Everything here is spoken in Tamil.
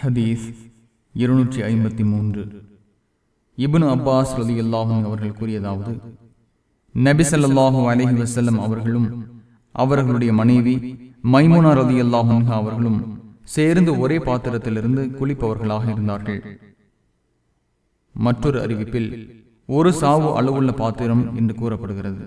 ஹதீஸ் இருநூற்றி ஐம்பத்தி மூன்று. இபுன் அப்பாஸ் ரதி அல்லாஹும் அவர்கள் கூறியதாவது நபி அலஹி வசல்லம் அவர்களும் அவர்களுடைய மனைவி மைமுனா ரதி அல்லாஹும் அவர்களும் சேர்ந்து ஒரே பாத்திரத்திலிருந்து குளிப்பவர்களாக இருந்தார்கள். மற்றொரு அறிவிப்பில் ஒரு சாவு அளவுள்ள பாத்திரம் என்று கூறப்படுகிறது.